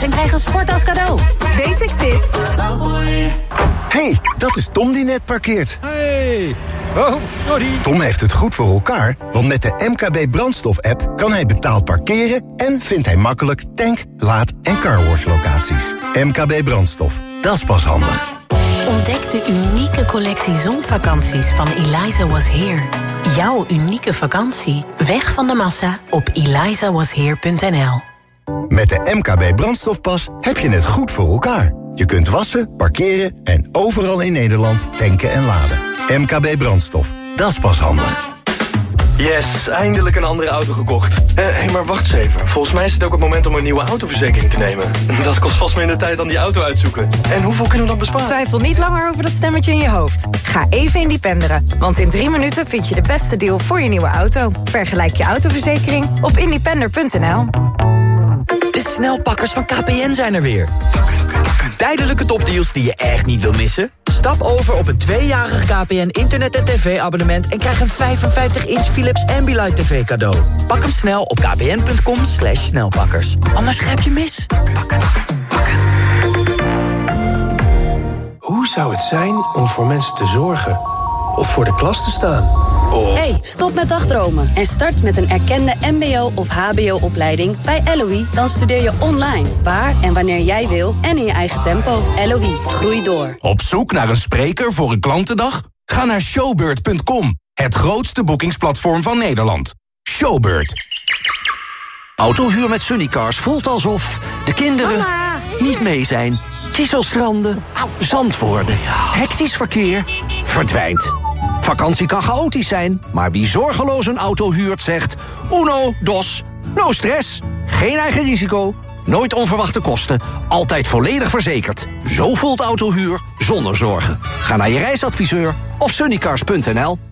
en krijg een sport als cadeau. Basic Fit. hey, dat is Tom die net parkeert. Hey. Oh, sorry. Tom heeft het goed voor elkaar, want met de MKB brandstof-app... kan hij betaald parkeren en vindt hij makkelijk tank, laad- en carwash locaties. MKB brandstof, dat is pas handig. Ontdek de unieke collectie zonvakanties van Eliza Was Here. Jouw unieke vakantie. Weg van de massa op elizawasheer.nl Met de MKB brandstofpas heb je het goed voor elkaar. Je kunt wassen, parkeren en overal in Nederland tanken en laden. MKB brandstof, dat is pas handig. Yes, eindelijk een andere auto gekocht. Hé, hey, maar wacht eens even. Volgens mij is het ook het moment om een nieuwe autoverzekering te nemen. Dat kost vast minder tijd dan die auto uitzoeken. En hoeveel kunnen we dan besparen? Twijfel niet langer over dat stemmetje in je hoofd. Ga even independeren, want in drie minuten vind je de beste deal voor je nieuwe auto. Vergelijk je autoverzekering op independer.nl. Snelpakkers van KPN zijn er weer. Tijdelijke topdeals die je echt niet wil missen? Stap over op een tweejarig KPN internet- en tv-abonnement... en krijg een 55-inch Philips Ambilight TV cadeau. Pak hem snel op kpn.com slash snelpakkers. Anders grijp je mis. Hoe zou het zijn om voor mensen te zorgen? Of voor de klas te staan? Of... Hey, stop met dagdromen en start met een erkende mbo- of hbo-opleiding bij LOE. Dan studeer je online, waar en wanneer jij wil en in je eigen tempo. LOE, groei door. Op zoek naar een spreker voor een klantendag? Ga naar showbird.com, het grootste boekingsplatform van Nederland. Showbird. Autohuur met Sunnycars voelt alsof de kinderen niet mee zijn. Kieselstranden, zand worden, hectisch verkeer, verdwijnt. Vakantie kan chaotisch zijn, maar wie zorgeloos een auto huurt zegt... uno, dos, no stress, geen eigen risico, nooit onverwachte kosten... altijd volledig verzekerd. Zo voelt autohuur zonder zorgen. Ga naar je reisadviseur of sunnycars.nl.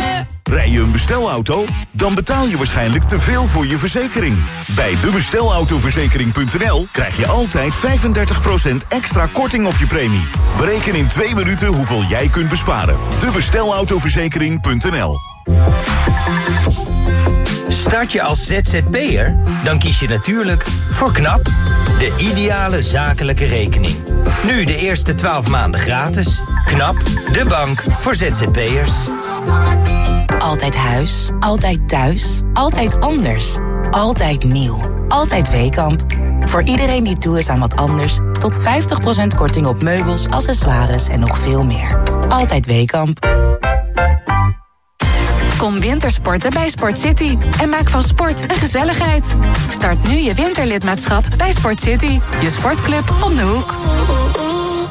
Rij je een bestelauto? Dan betaal je waarschijnlijk te veel voor je verzekering. Bij debestelautoverzekering.nl krijg je altijd 35% extra korting op je premie. Bereken in twee minuten hoeveel jij kunt besparen. Debestelautoverzekering.nl Start je als ZZP'er? Dan kies je natuurlijk voor KNAP, de ideale zakelijke rekening. Nu de eerste 12 maanden gratis. KNAP, de bank voor ZZP'ers. Altijd huis, altijd thuis, altijd anders. Altijd nieuw, altijd Weekamp. Voor iedereen die toe is aan wat anders... tot 50% korting op meubels, accessoires en nog veel meer. Altijd Weekamp. Kom wintersporten bij Sport City en maak van sport een gezelligheid. Start nu je winterlidmaatschap bij Sport City, je sportclub om de hoek.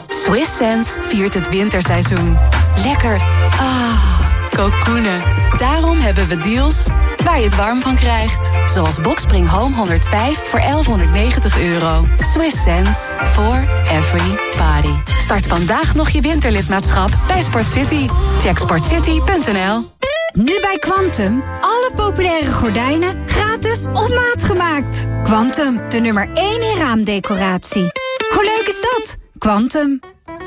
Swiss Sense viert het winterseizoen. Lekker. Ah, kokoenen. Daarom hebben we deals waar je het warm van krijgt. Zoals Boxspring Home 105 voor 1190 euro. Swiss sense for every body. Start vandaag nog je winterlidmaatschap bij Sport City. Check sportcity.nl Nu bij Quantum. Alle populaire gordijnen gratis op maat gemaakt. Quantum, de nummer 1 in raamdecoratie. Hoe leuk is dat? Quantum.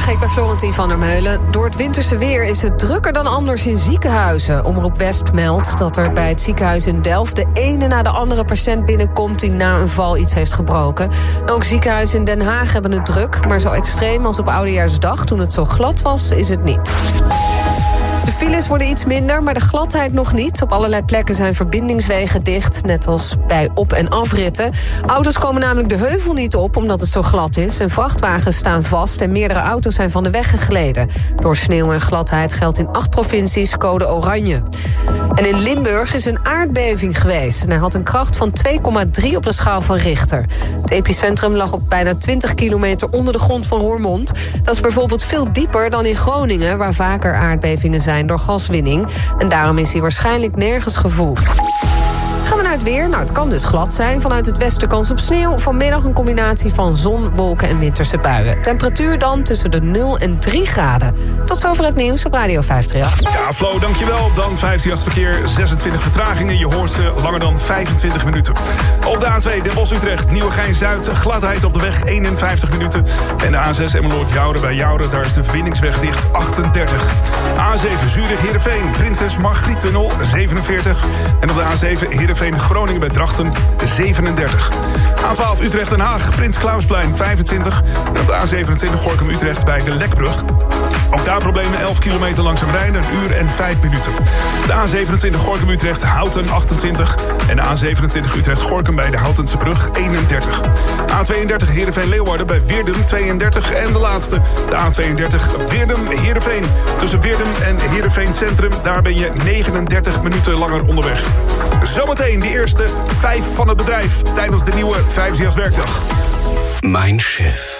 Goedemorgen, ik ben van der Meulen. Door het winterse weer is het drukker dan anders in ziekenhuizen. Omroep West meldt dat er bij het ziekenhuis in Delft... de ene na de andere patiënt binnenkomt die na een val iets heeft gebroken. Ook ziekenhuizen in Den Haag hebben het druk... maar zo extreem als op Oudejaarsdag toen het zo glad was, is het niet. De files worden iets minder, maar de gladheid nog niet. Op allerlei plekken zijn verbindingswegen dicht, net als bij op- en afritten. Auto's komen namelijk de heuvel niet op, omdat het zo glad is. En vrachtwagens staan vast en meerdere auto's zijn van de weg gegleden. Door sneeuw en gladheid geldt in acht provincies code oranje. En in Limburg is een aardbeving geweest. Hij had een kracht van 2,3 op de schaal van Richter. Het epicentrum lag op bijna 20 kilometer onder de grond van Roermond. Dat is bijvoorbeeld veel dieper dan in Groningen... waar vaker aardbevingen zijn door gaswinning. En daarom is hij waarschijnlijk nergens gevoeld. Naar het weer. Nou, het kan dus glad zijn. Vanuit het westen kans op sneeuw. Vanmiddag een combinatie van zon, wolken en winterse buien. Temperatuur dan tussen de 0 en 3 graden. Tot zover het nieuws op Radio 538. Ja, Flo, dankjewel. Dan 538 verkeer, 26 vertragingen. Je hoort ze langer dan 25 minuten. Op de A2 Den Bosch-Utrecht, Nieuwegein-Zuid. Gladheid op de weg, 51 minuten. En de A6 Emmeloord-Jouden bij Jouden. Daar is de verbindingsweg dicht, 38. A7 Zurich-Heerenveen, Prinses Margriet-tunnel, 47. En op de A7 Heerenveen Groningen bij Drachten 37. A12 Utrecht-Den Haag, Prins Klausplein 25. En op de A27 Gorkum-Utrecht bij de Lekbrug. Ook daar problemen 11 kilometer langzaam rijden, een uur en 5 minuten. De A27 Gorkum-Utrecht, Houten 28. En de A27 Utrecht-Gorkum bij de Houtense Brug 31. A32 Heerenveen-Leeuwarden bij Weerdum 32. En de laatste, de A32 Weerdum-Heerenveen. Tussen Weerdum en Heerenveen Centrum, daar ben je 39 minuten langer onderweg. Zometeen de eerste vijf van het bedrijf tijdens de nieuwe 5 werkdag. Mindshift.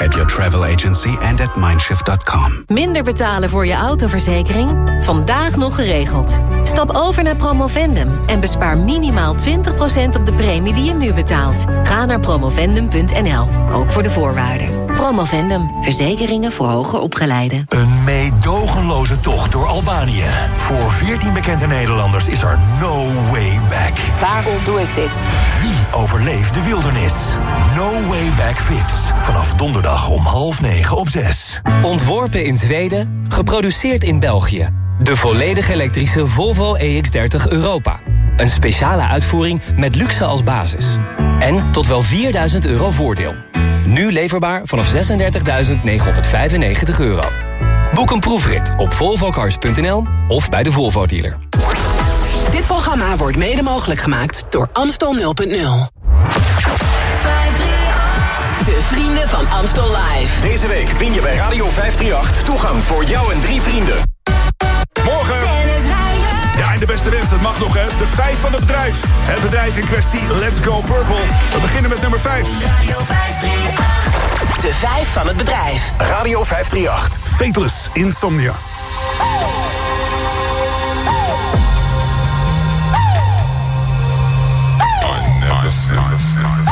At your travel agency and at mindshift.com. Minder betalen voor je autoverzekering? Vandaag nog geregeld. Stap over naar Promovendum en bespaar minimaal 20% op de premie die je nu betaalt. Ga naar promovendum.nl, ook voor de voorwaarden. Promovendum, verzekeringen voor hoger opgeleiden. Een meedogenloze tocht door Albanië. Voor 14 bekende Nederlanders is er no way back. Waarom doe ik dit? Wie overleeft de wildernis? No Way Back Fits. Vanaf donderdag om half negen op zes. Ontworpen in Zweden, geproduceerd in België. De volledig elektrische Volvo EX30 Europa. Een speciale uitvoering met luxe als basis. En tot wel 4000 euro voordeel. Nu leverbaar vanaf 36.995 euro. Boek een proefrit op volvocars.nl of bij de Volvo dealer. Dit programma wordt mede mogelijk gemaakt door Amstel 0.0. De vrienden van Amstel Live. Deze week win je bij Radio 538 toegang voor jou en drie vrienden. Morgen. De beste wens, het mag nog hè. De vijf van het bedrijf. Het bedrijf in kwestie, Let's Go Purple. We beginnen met nummer 5. Radio 538. De vijf van het bedrijf. Radio 538. Fateless Insomnia. I never sleep.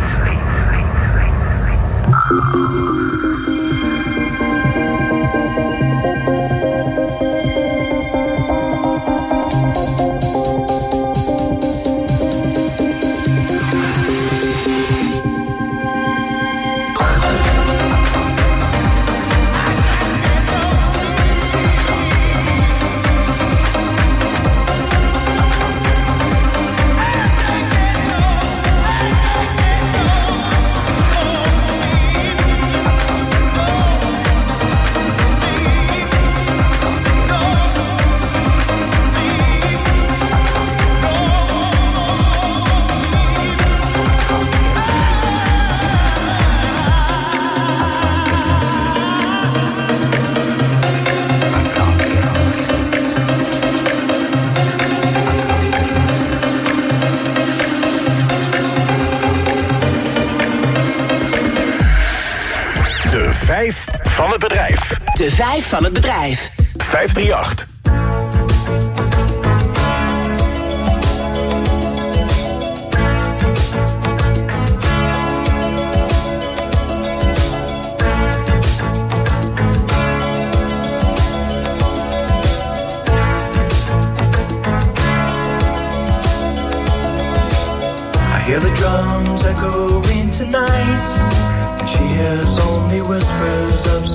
Thank you. De vijf van het bedrijf. 538. I hear the drums echoing tonight,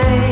say,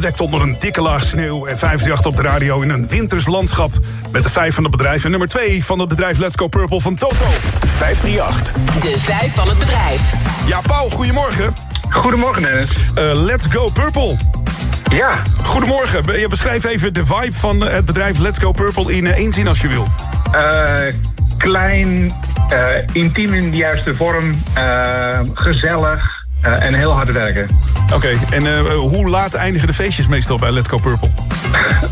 bedekt onder een dikke laag sneeuw en 538 op de radio in een winters landschap. Met de vijf van het bedrijf en nummer 2 van het bedrijf Let's Go Purple van Toto. 538. De vijf van het bedrijf. Ja, Paul, goedemorgen. Goedemorgen, Dennis. Eh, let's Go Purple. Ja. Goedemorgen. Je beschrijf even de vibe van eh, het bedrijf Let's Go Purple in eh, één zin als je wil. Eh, klein, eh, intiem in de juiste vorm, eh, gezellig eh, en heel hard werken. Oké, en eh, hoe laat eindigen de feestjes meestal bij Let's Go Purple?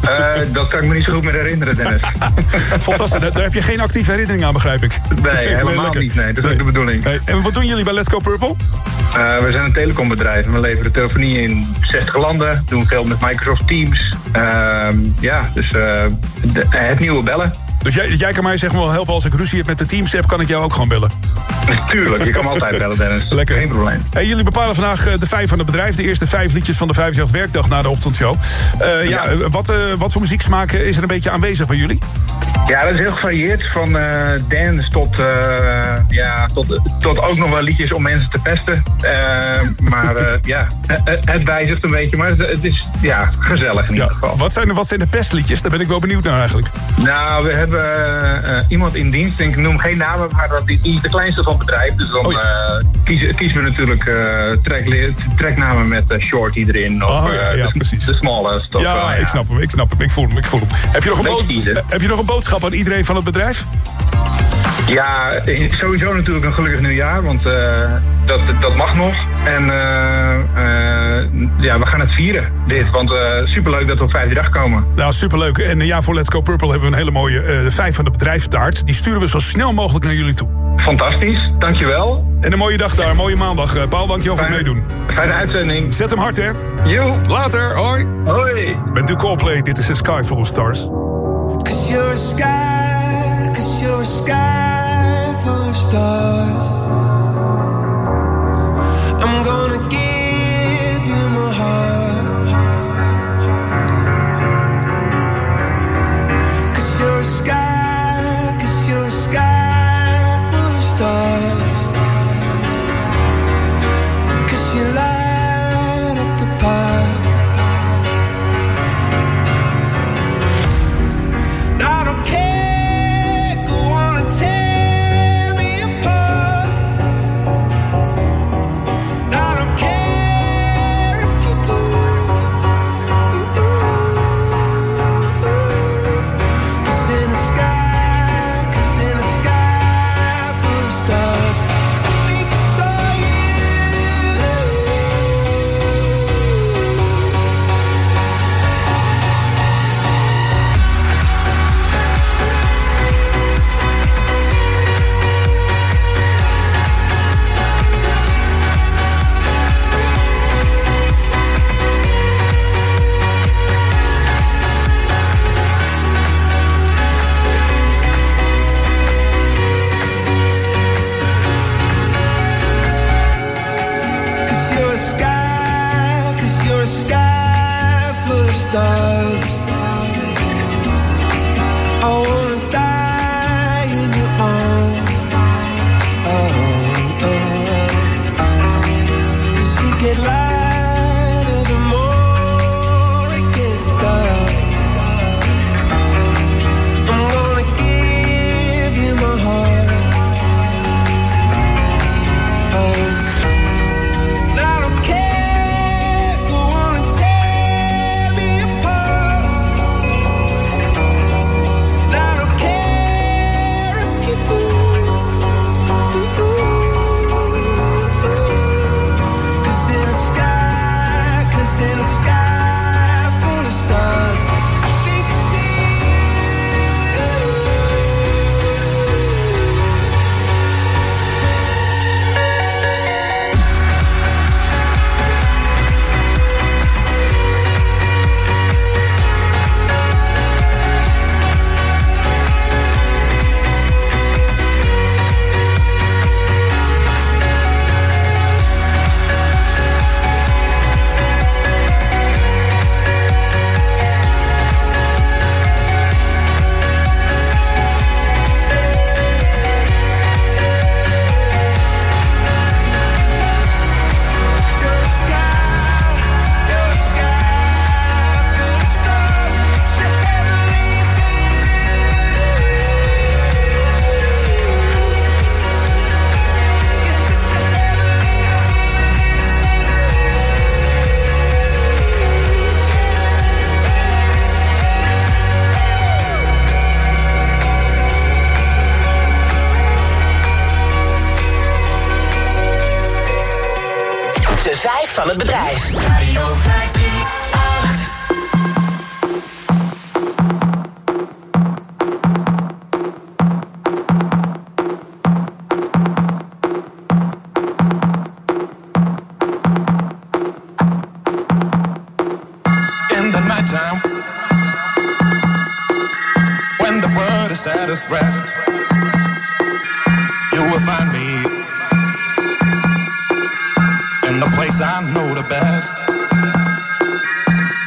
Eh, dat kan ik me niet zo goed meer herinneren, Dennis. Fantastisch, daar, daar heb je geen actieve herinnering aan, begrijp ik. Nee, helemaal niet. Nee, dat is ook de bedoeling. En wat doen jullie bij Let's Go Purple? Eh, we zijn een telecombedrijf en we leveren telefonie in 60 landen. Doen veel met Microsoft Teams. Ehm, ja, dus eh, de- het nieuwe bellen. Dus jij, jij kan mij zeg maar wel helpen als ik ruzie heb met de teamsapp, kan ik jou ook gewoon bellen. Tuurlijk, je kan me altijd bellen, Dennis. Lekker. Geen probleem. Hey, jullie bepalen vandaag eh, de vijf van het bedrijf. De eerste vijf liedjes van de 58 werkdag na de ochtendshow. Eh ja, wat, eh, wat voor muzieksmaak is er een beetje aanwezig bij jullie? Ja, dat is heel gevarieerd. Van dance tot, ja, tot, tot ook nog wel liedjes om mensen te pesten. Maar ja, het, wijzigt een beetje. Maar het, het is ja, gezellig in ieder geval. Wat zijn, de, wat zijn de pestliedjes? Daar ben ik wel benieuwd naar eigenlijk. Nou, we hebben eh, iemand in dienst. Ik noem geen namen, maar dat is de kleinste van het bedrijf. Dus dan eh, kiezen, kiezen we natuurlijk trackli- tracknamen met Shorty erin. Of Oh, ja, ja, de, precies. de smallest. Of, ja, ik snap hem, ik snap hem, ik voel hem, ik voel hem. Heb je, nog een heb je nog een boodschap aan iedereen van het bedrijf? Ja, sowieso natuurlijk een gelukkig nieuwjaar, want dat, dat mag nog. En ja, we gaan het vieren, dit. Want eh superleuk dat we op vijfde dag komen. Nou, superleuk. En eh, ja, voor Let's Go Purple hebben we een hele mooie eh, vijf van de bedrijfstaart. Die sturen we zo snel mogelijk naar jullie toe. Fantastisch, dankjewel. En een mooie dag daar, een mooie maandag. Eh, Paul, dankjewel voor het meedoen. Fijne uitzending. Zet hem hard, hè? Jo. Later, hoi. Hoi. Met nu Coldplay, dit is A Sky Full of Stars. Cause you're a sky, cause you're a sky full of stars. I'm gonna give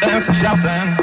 Dança, shouting.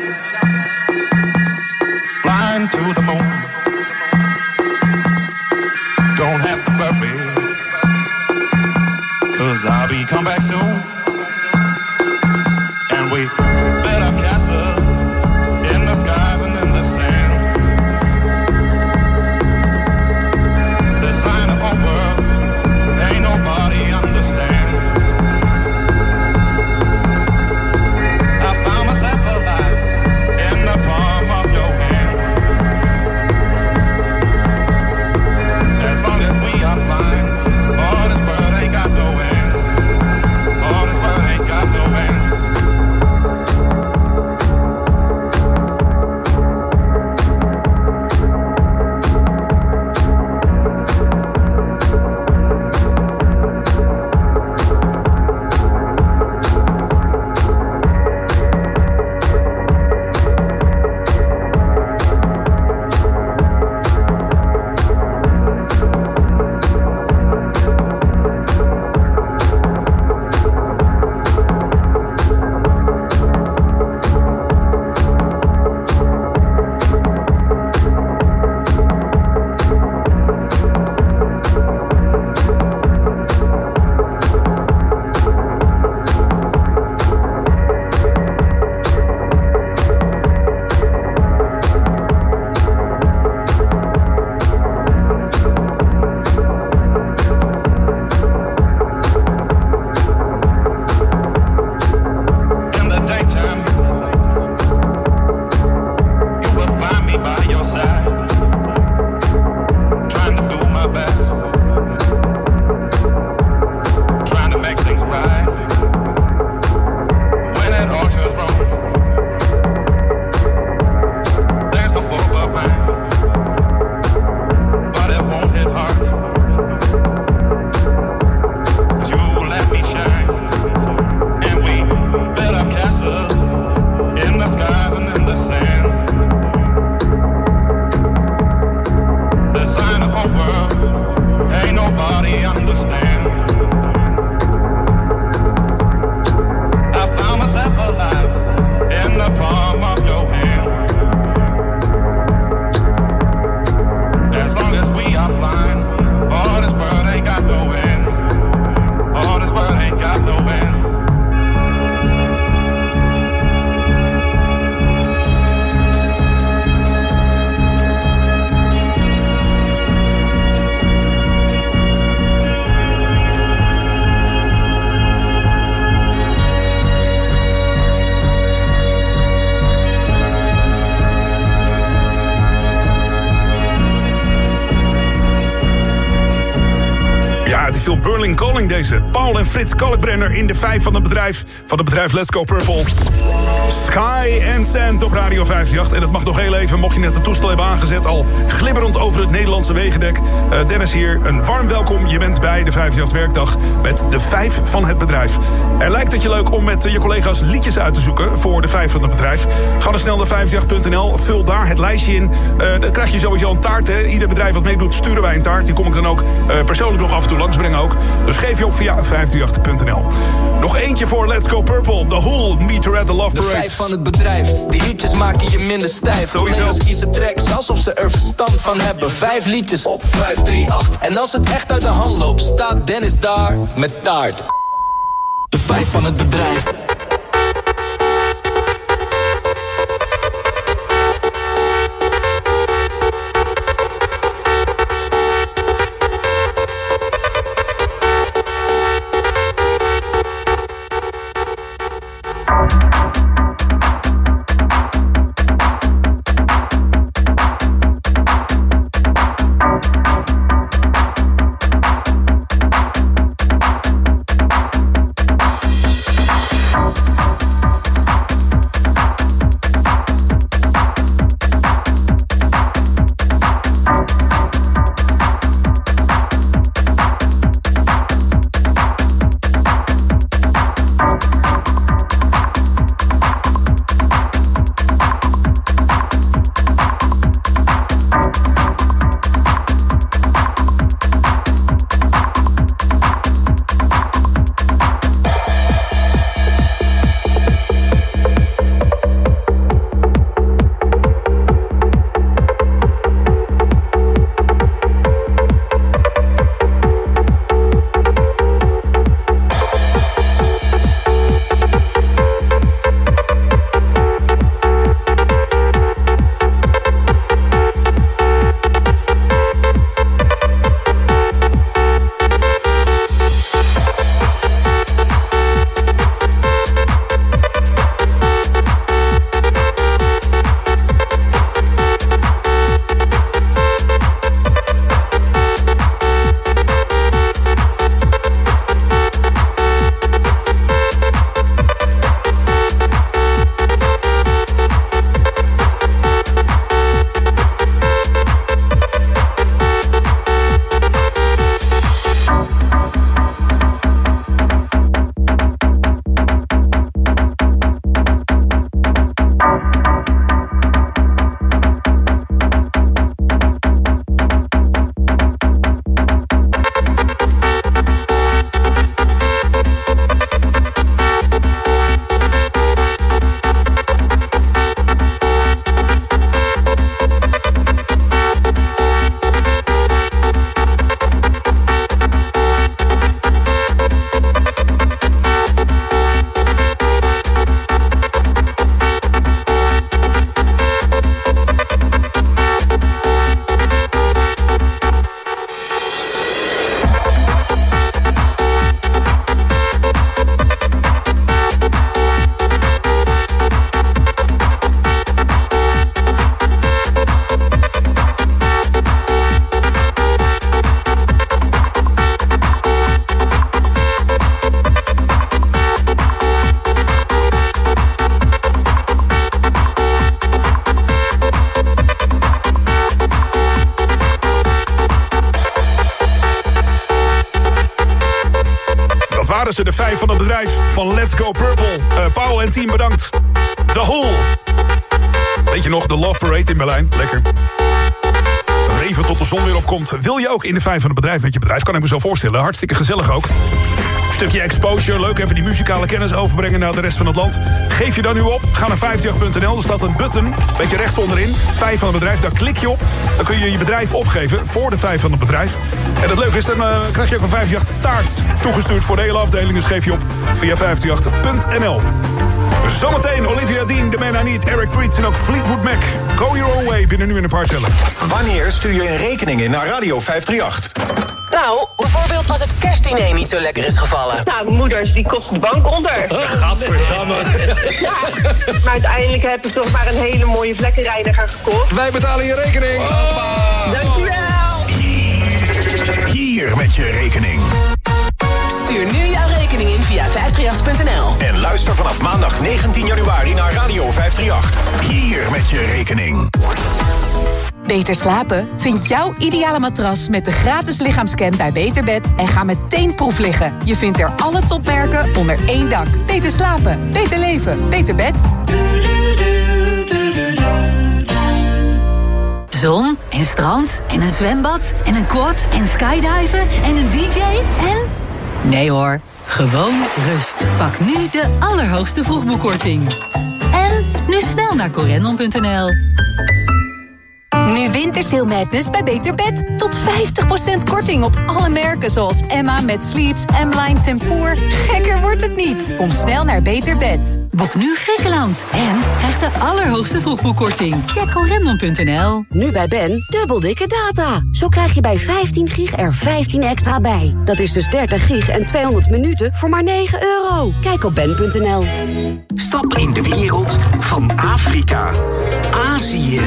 Deze. Paul en Frits Kalkbrenner in de vijf van het bedrijf. Van het bedrijf Let's Go Purple. Sky and Sand op Radio 58. En dat mag nog heel even, mocht je net het toestel hebben aangezet... al glibberend over het Nederlandse wegendek. Eh, Dennis hier, een warm welkom. Je bent bij de 58 werkdag met de vijf van het bedrijf. Er lijkt het je leuk om met je collega's liedjes uit te zoeken... voor de vijf van het bedrijf. Ga dan snel naar 58.nl, vul daar het lijstje in. Eh, dan krijg je sowieso een taart. Hè. Ieder bedrijf wat meedoet, sturen wij een taart. Die kom ik dan ook eh, persoonlijk nog af en toe langsbrengen ook. Dus geef je op via 538.nl. Nog eentje voor Let's Go Purple. The Whole Meter at the Love De Parade. Vijf van het bedrijf, die liedjes maken je minder stijf. Collega's kiezen tracks alsof ze er verstand van hebben. Vijf liedjes op 538. En als het echt uit de hand loopt, staat Dennis daar met taart. De vijf van het bedrijf. Go Purple. Eh, Paul en team bedankt. The Hole. Weet je nog, de Love Parade in Berlijn? Lekker. Reven tot de zon weer opkomt. Wil je ook in de vijf van het bedrijf met je bedrijf? Kan ik me zo voorstellen. Hartstikke gezellig ook. Stukje exposure, leuk even die muzikale kennis overbrengen naar de rest van het land. Geef je dan nu op, ga naar 50.nl, er staat een button, beetje rechts onderin, 5 van het bedrijf, daar klik je op. Dan kun je je bedrijf opgeven voor de 5 van het bedrijf. En het leuke is, dan uh, krijg je ook een 538 taart toegestuurd voor de hele afdeling, dus geef je op via 538.nl. Zometeen Olivia Dean, The Man I Need, Eric Prydz en ook Fleetwood Mac. Go your own way binnen nu in een paar tellen. Wanneer stuur je een rekening in naar Radio 538? Nou, bijvoorbeeld als het kerstdiner niet zo lekker is gevallen. Nou, moeders, die kost de bank onder. Gadverdamme. Ja, maar uiteindelijk heb ik toch maar een hele mooie vlekkenreiniger gekocht. Wij betalen je rekening. Dankjewel. Hier met je rekening. Stuur nu jouw rekening in via 538.nl. En luister vanaf maandag 19 januari naar Radio 538. Hier met je rekening. Beter slapen? Vind jouw ideale matras met de gratis lichaamscan bij Beterbed en ga meteen proef liggen. Je vindt er alle topmerken onder één dak. Beter slapen, beter leven, beter bed. Zon en strand en een zwembad en een quad en skydiven en een dj en... Nee hoor, gewoon rust. Pak nu de allerhoogste vroegboekkorting. En nu snel naar corendon.nl. Nu Wintersail Madness bij Beter Bed. Tot 50% korting op alle merken zoals Emma met Sleeps, M-Line Tempoor. Gekker wordt het niet. Kom snel naar Beter Bed. Boek nu Griekenland en krijg de allerhoogste vroegboekkorting. Check corendon.nl. Nu bij Ben, dubbel dikke data. Zo krijg je bij 15 gig er 15 extra bij. Dat is dus 30 gig en 200 minuten voor maar 9 euro. Kijk op ben.nl. Stap in de wereld Afrika, Azië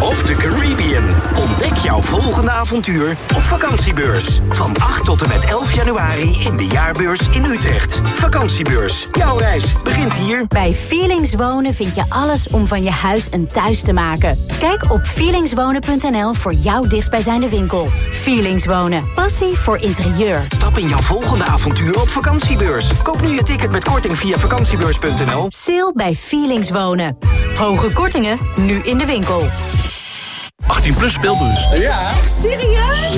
of de Caribbean. Ontdek jouw volgende avontuur op vakantiebeurs. Van 8 tot en met 11 januari in de jaarbeurs in Utrecht. Vakantiebeurs. Jouw reis begint hier. Bij Feelings Wonen vind je alles om van je huis een thuis te maken. Kijk op feelingswonen.nl voor jouw dichtstbijzijnde winkel. Feelings Wonen. Passie voor interieur. Stap in jouw volgende avontuur op vakantiebeurs. Koop nu je ticket met korting via vakantiebeurs.nl. Sale bij Feelings Wonen. Hoge kortingen, nu in de winkel. 18 plus speelbus. Ja. Echt serieus?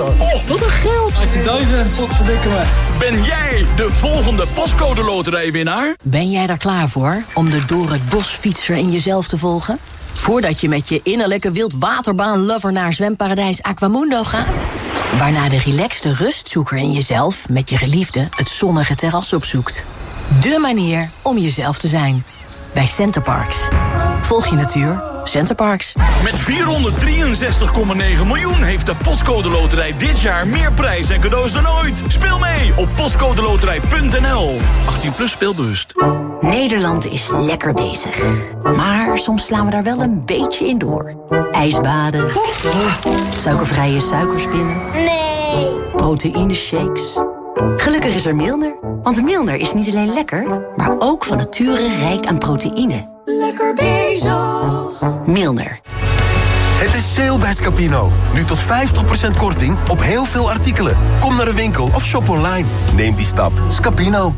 Oh, wat een geld. 18.000. Wat verdikken me. Ben jij de volgende pascode loterijwinnaar? Ben jij daar klaar voor om de door het bosfietser in jezelf te volgen? Voordat je met je innerlijke wildwaterbaan-lover naar zwemparadijs Aquamundo gaat? Waarna de relaxte rustzoeker in jezelf met je geliefde het zonnige terras opzoekt. De manier om jezelf te zijn. Bij Centerparks. Volg je natuur. Centerparks. Met 463,9 miljoen heeft de Postcode Loterij dit jaar meer prijs en cadeaus dan ooit. Speel mee op postcodeloterij.nl. 18 plus speelbewust. Nederland is lekker bezig. Maar soms slaan we daar wel een beetje in door. Ijsbaden. Suikervrije suikerspinnen. Nee. Proteïne shakes. Gelukkig is er Milner. Want Milner is niet alleen lekker, maar ook van nature rijk aan proteïne. Lekker bezig. Milner. Het is sale bij Scapino. Nu tot 50% korting op heel veel artikelen. Kom naar de winkel of shop online. Neem die stap. Scapino.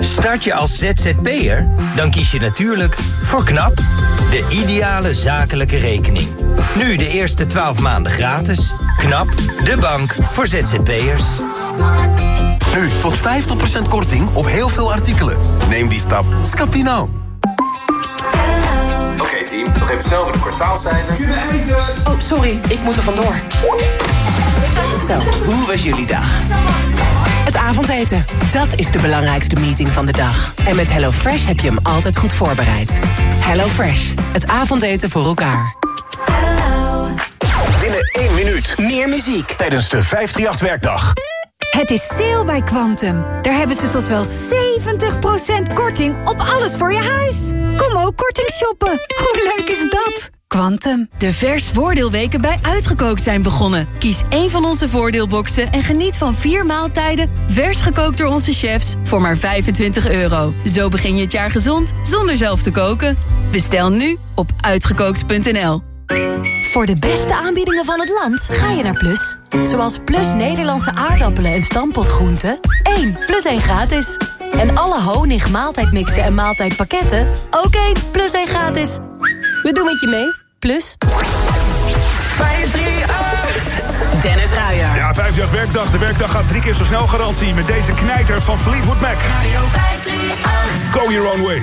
Start je als ZZP'er? Dan kies je natuurlijk voor KNAP, de ideale zakelijke rekening. Nu de eerste 12 maanden gratis. KNAP, de bank voor ZZP'ers. Nu tot 50% korting op heel veel artikelen. Neem die stap. Scapino. Oké team, nog even snel voor de kwartaalcijfers. Oh, sorry, ik moet er vandoor. Zo, hoe was jullie dag? Het avondeten, dat is de belangrijkste meeting van de dag. En met HelloFresh heb je hem altijd goed voorbereid. HelloFresh, het avondeten voor elkaar. Binnen één minuut. Meer muziek. Tijdens de 538-werkdag. Het is sale bij Quantum. Daar hebben ze tot wel 70% korting op alles voor je huis. Kom ook korting shoppen. Hoe leuk is dat? Quantum. De vers voordeelweken bij Uitgekookt zijn begonnen. Kies één van onze voordeelboxen en geniet van vier maaltijden... vers gekookt door onze chefs voor maar 25 euro. Zo begin je het jaar gezond zonder zelf te koken. Bestel nu op uitgekookt.nl. Voor de beste aanbiedingen van het land ga je naar Plus. Zoals Plus Nederlandse aardappelen en stampotgroenten. 1 plus 1 gratis. En alle honig, maaltijdmixen en maaltijdpakketten. Oké, plus 1 gratis. We doen het je mee. Plus. 538. Dennis Ruijer. Ja, 5 werkdag. De werkdag gaat drie keer zo snel garantie. Met deze knijter van Fleetwood Mac. Go your own way.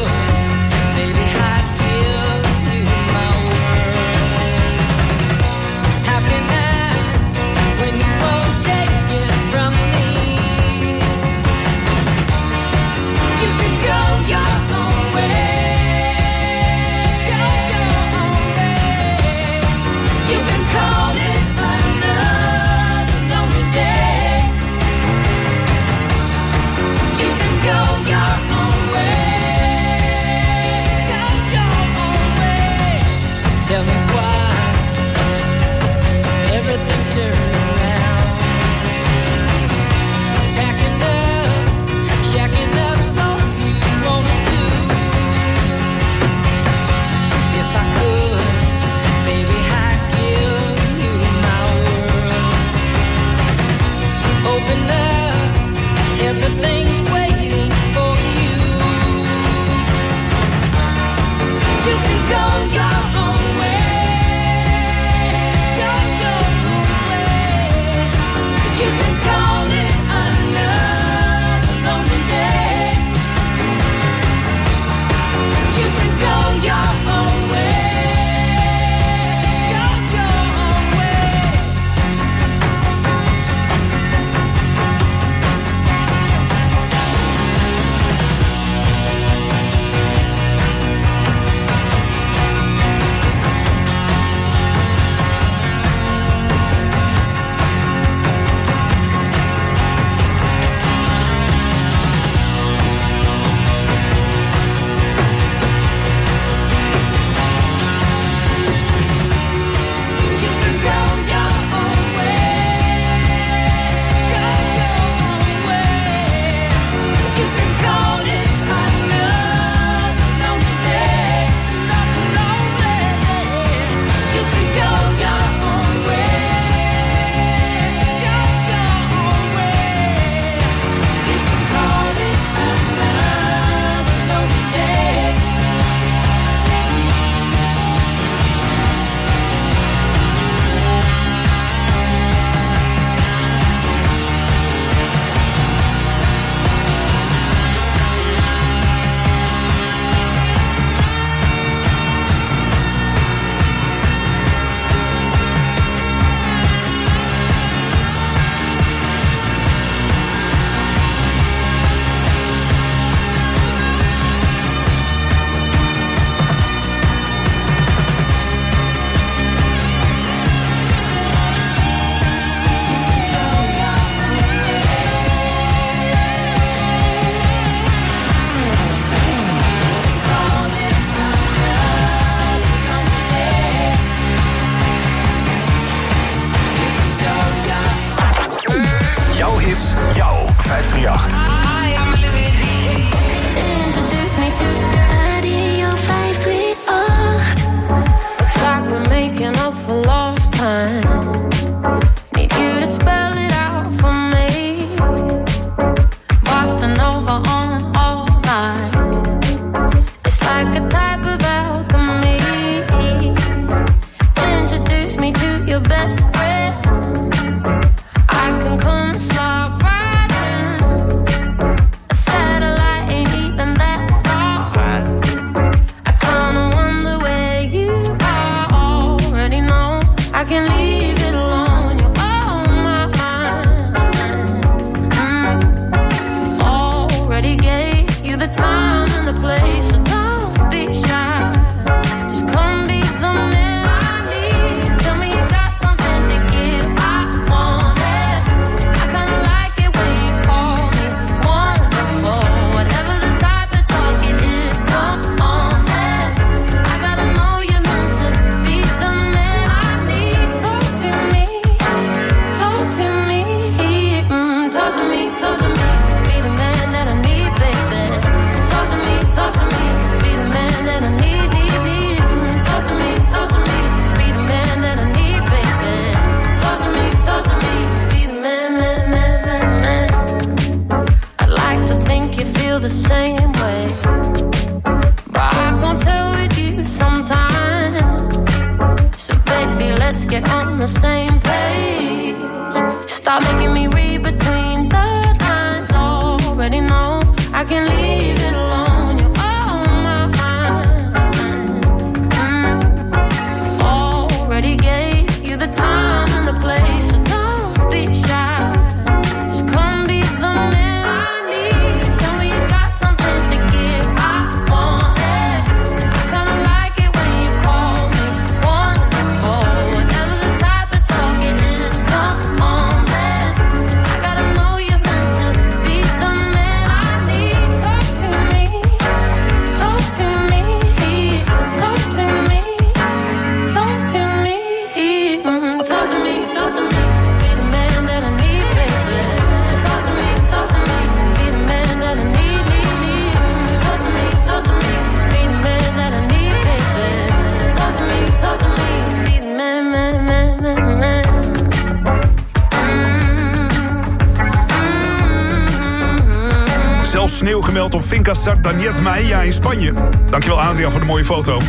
gemeld op Finca Sardagnet Maia in Spanje. Dankjewel Adriaan voor de mooie foto.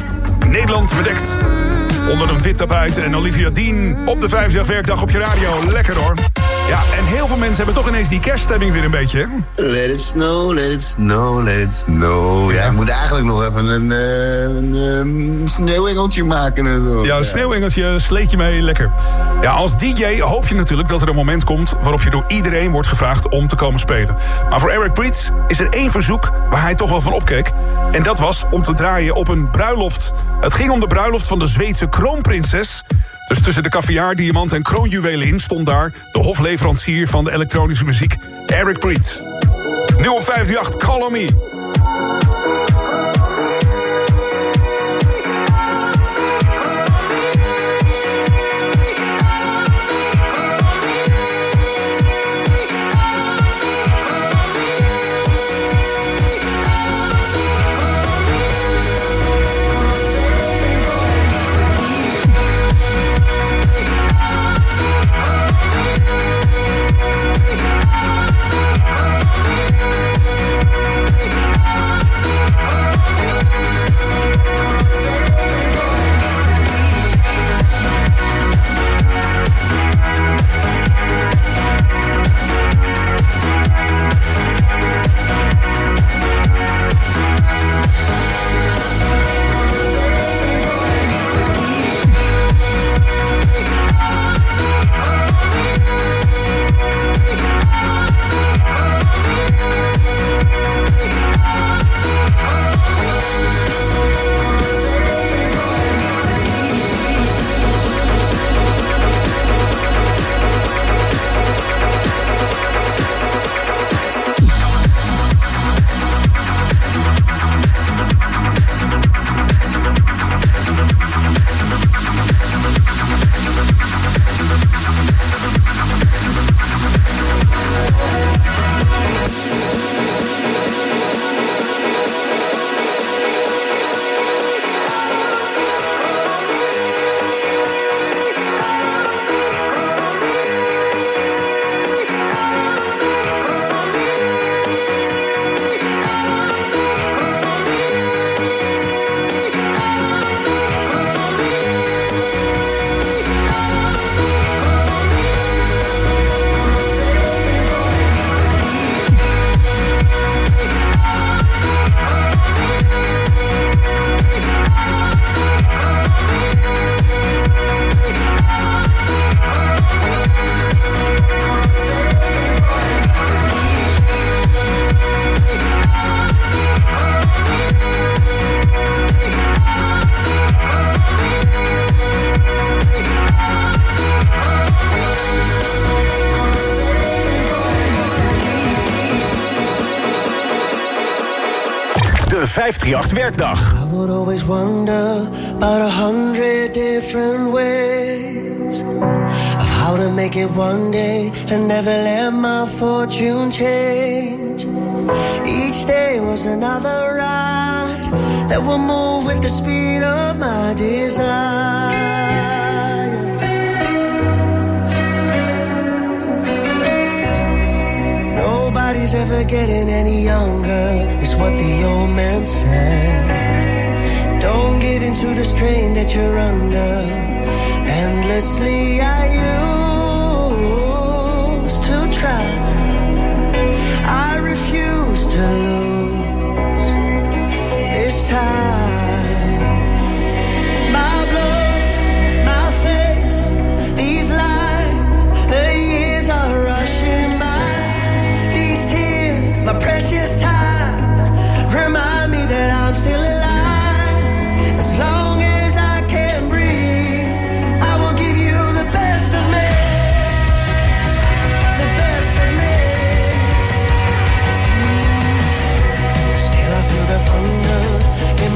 Nederland bedekt onder een wit tapijt. En Olivia Dean op de 50 werkdag op je radio. Lekker hoor. Ja, en heel veel mensen hebben toch ineens die kerststemming weer een beetje. hè? Let it snow, let it snow, let it snow. Ja, ik moet eigenlijk nog even een, eh, een, ehm, sneeuwengeltje maken en zo. Ja, een sneeuwengeltje, sleetje mee, lekker. Ja, als DJ hoop je natuurlijk dat er een moment komt... waarop je door iedereen wordt gevraagd om te komen spelen. Maar voor Eric Prydz is er één verzoek waar hij toch wel van opkeek. En dat was om te draaien op een bruiloft. Het ging om de bruiloft van de Zweedse kroonprinses... Dus tussen de caviar, diamant en kroonjuwelen in... stond daar de hofleverancier van de elektronische muziek, Eric Prydz. Nu op 538, Call Me. 538 werkdag. I would always wonder about a hundred different ways of how to make it one day and never let my fortune change. Each day was another ride that will move with the speed of my desire. Getting any younger, is what the old man said. Don't give in to the strain that you're under. Endlessly, I used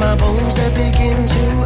my bones that begin to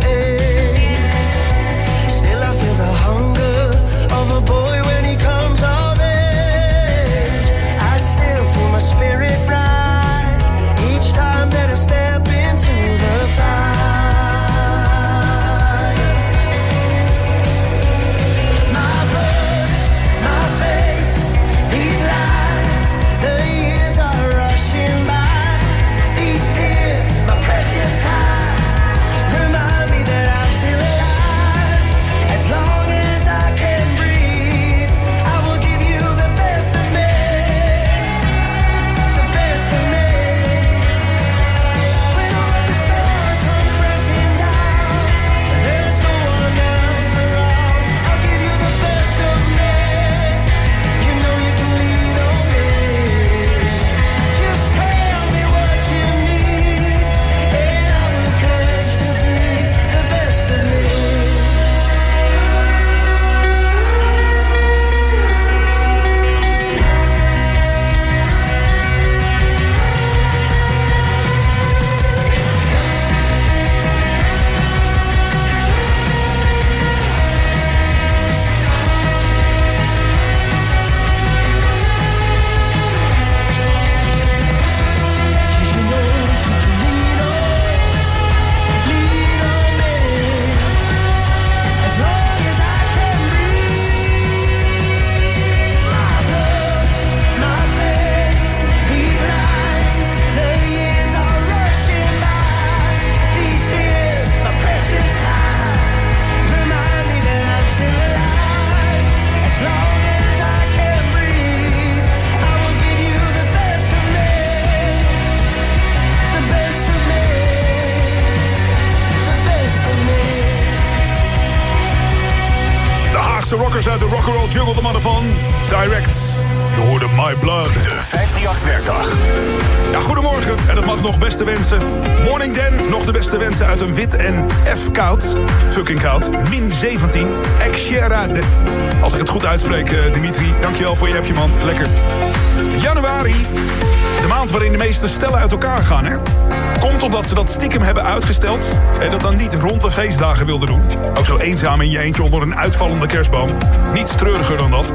in je eentje onder een uitvallende kerstboom. Niets treuriger dan dat.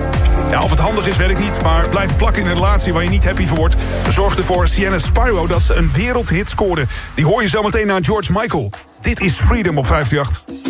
Ja, of het handig is, weet ik niet, maar blijf plakken in een relatie waar je niet happy voor wordt. Zorgde voor Sienna Spyro dat ze een wereldhit scoorde. Die hoor je zo meteen naar George Michael. Dit is Freedom op 538.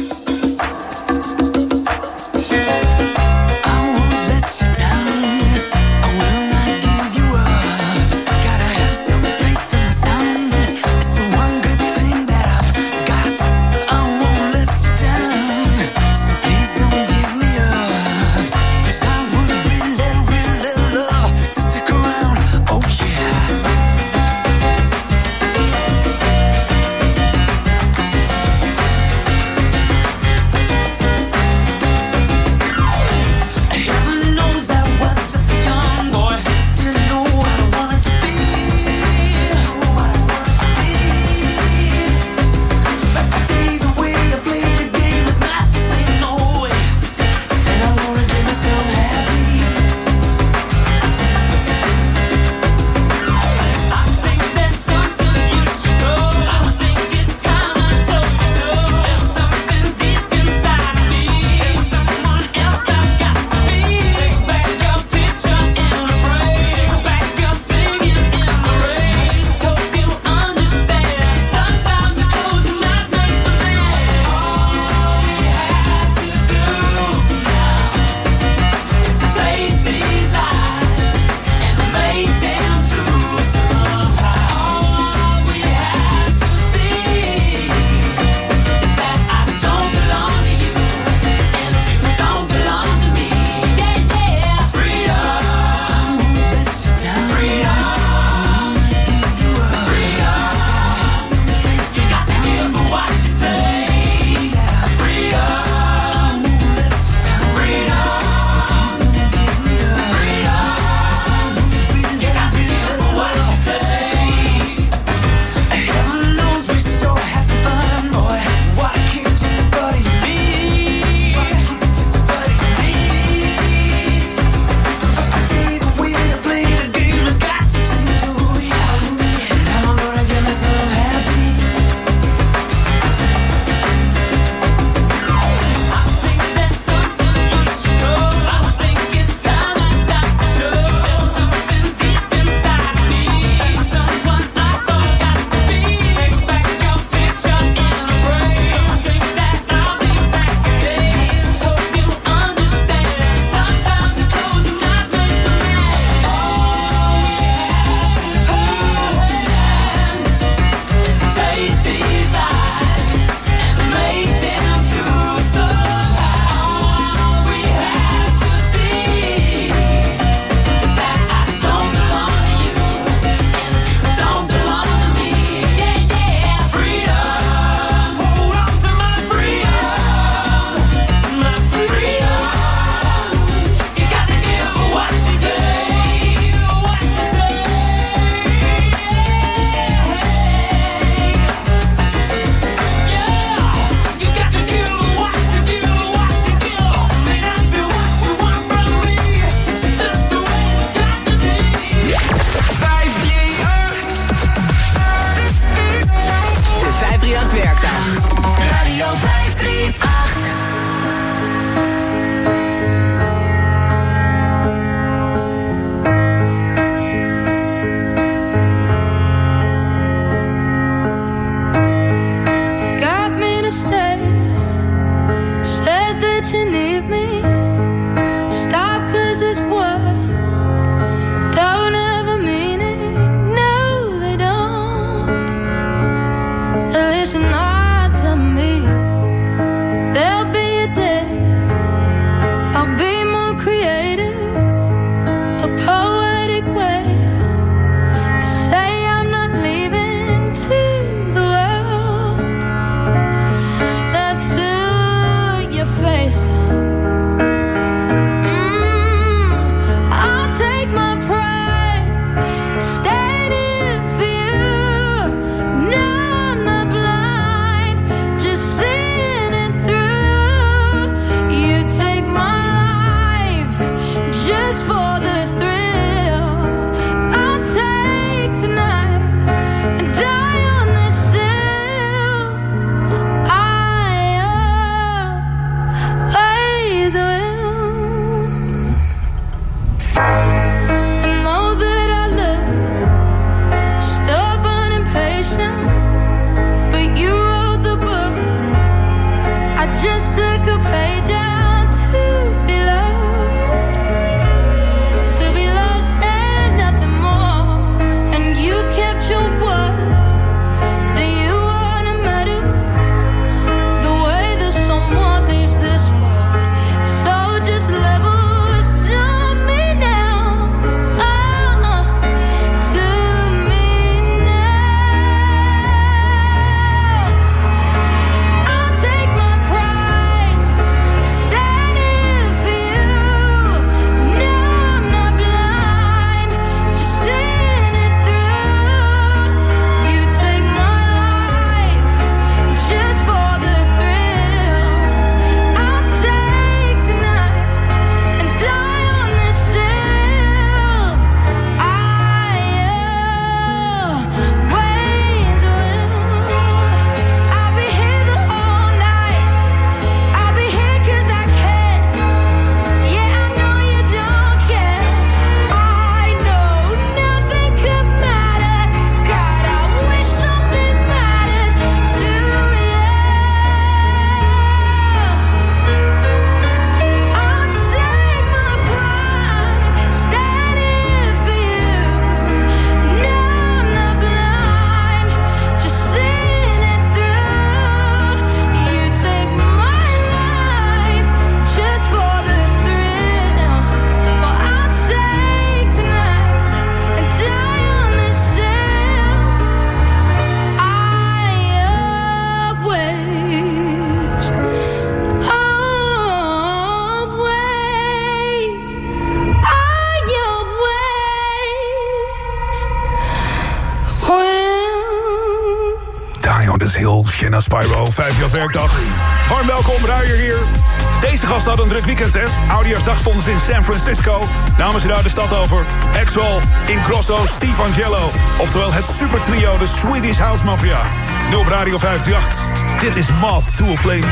In San Francisco. Namen ze daar de stad over. Axwell, Ingrosso, Steve Angelo. Oftewel het supertrio, de Swedish House Mafia. Nu op Radio 538. Dit is Moth to a Flame.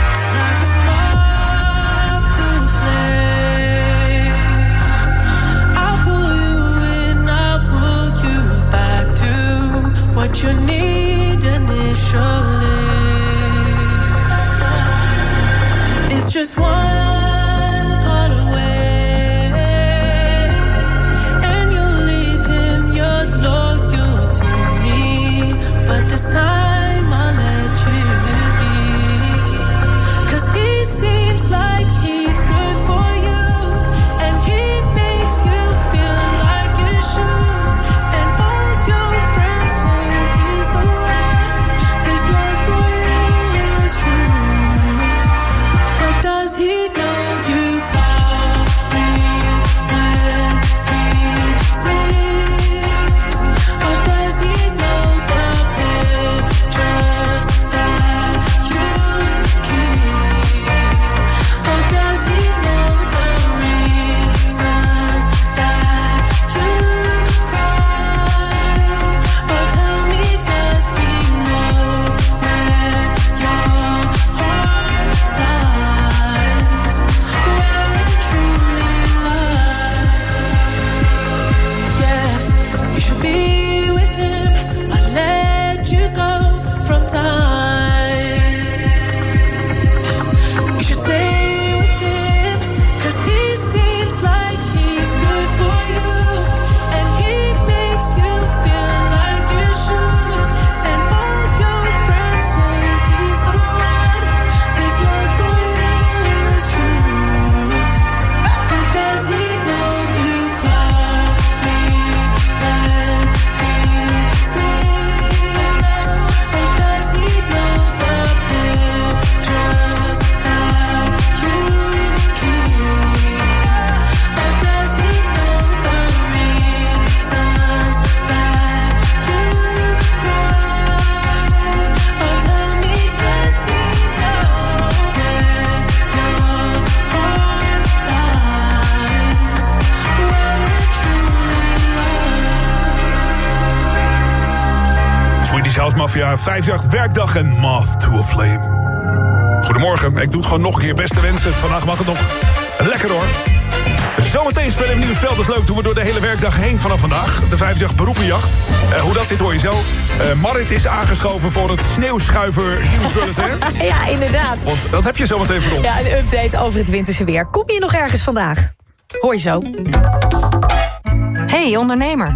What you need. House Mafia, 58 werkdag en Moth to a Flame. Goedemorgen, ik doe het gewoon nog een keer. Beste wensen, vandaag mag het nog. Lekker hoor. Zometeen spelen we nieuw veld. Dat is leuk. Doen we door de hele werkdag heen vanaf vandaag. De 58 beroepenjacht. Eh, hoe dat zit hoor je zo. Eh, Marit is aangeschoven voor het sneeuwschuiver hè? Ja, inderdaad. Want dat heb je zometeen voor ons. Ja, een update over het winterse weer. Kom je nog ergens vandaag? Hoor je zo. Hey ondernemer,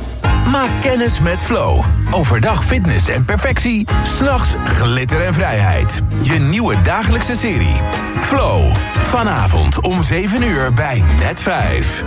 Maak kennis met Flow. Overdag fitness en perfectie. S'nachts glitter en vrijheid. Je nieuwe dagelijkse serie. Flow. Vanavond om 7 uur bij Net 5.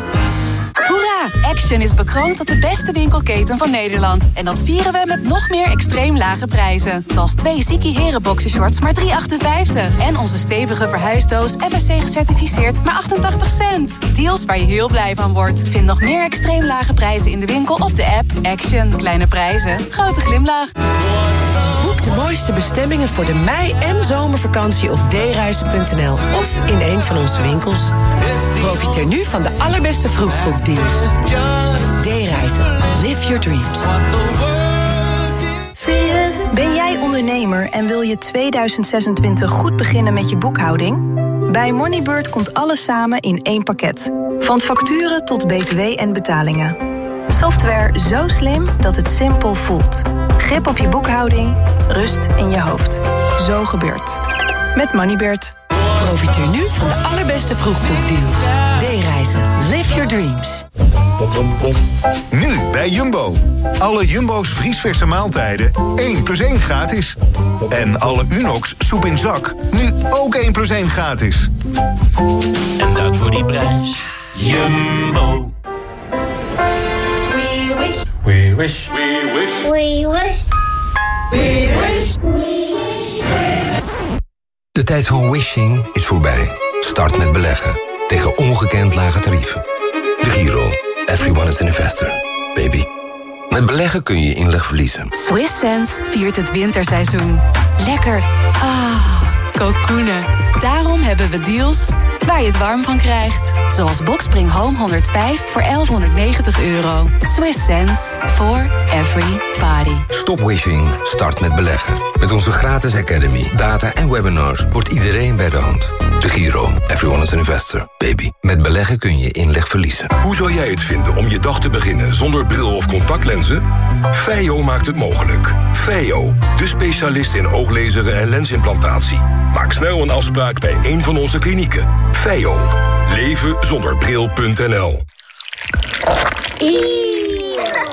Hoera! Action is bekroond tot de beste winkelketen van Nederland. En dat vieren we met nog meer extreem lage prijzen. Zoals twee Ziki Heren boxershorts maar 3,58. En onze stevige verhuisdoos FSC gecertificeerd maar 88 cent. Deals waar je heel blij van wordt. Vind nog meer extreem lage prijzen in de winkel of de app. Action. Kleine prijzen. Grote glimlach. Boek de mooiste bestemmingen voor de mei- en zomervakantie op dereizen.nl of in een van onze winkels. Profiteer nu van de allerbeste vroegboekdeals. D-reizen. Live your dreams. Ben jij ondernemer en wil je 2026 goed beginnen met je boekhouding? Bij Moneybird komt alles samen in één pakket. Van facturen tot btw en betalingen. Software zo slim dat het simpel voelt. Grip op je boekhouding, rust in je hoofd. Zo gebeurt. Met Moneybird. Profiteer nu van de allerbeste vroegboekdeals. D-reizen. Live your dreams. Nu bij Jumbo. Alle Jumbo's vriesverse maaltijden 1 plus 1 gratis. En alle Unox soep in zak nu ook 1 plus 1 gratis. En dat voor die prijs. Jumbo. We wish. We wish. We wish. We wish. We wish. We wish. De tijd van wishing is voorbij. Start met beleggen. Tegen ongekend lage tarieven. De Giro. Everyone is an investor. Baby. Met beleggen kun je inleg verliezen. Swiss Sense viert het winterseizoen. Lekker. Ah, kokoenen. Daarom hebben we deals waar je het warm van krijgt. Zoals Boxspring Home 105 voor 1190 euro. Swiss sense for every body. Stop wishing. Start met beleggen. Met onze gratis academy, data en webinars wordt iedereen bij de hand. De Giro. Everyone is an investor. Baby. Met beleggen kun je inleg verliezen. Hoe zou jij het vinden om je dag te beginnen zonder bril of contactlenzen? Feio maakt het mogelijk. Feio, de specialist in ooglezeren en lensimplantatie. Maak snel een afspraak bij een van onze klinieken. Leven zonder bril.nl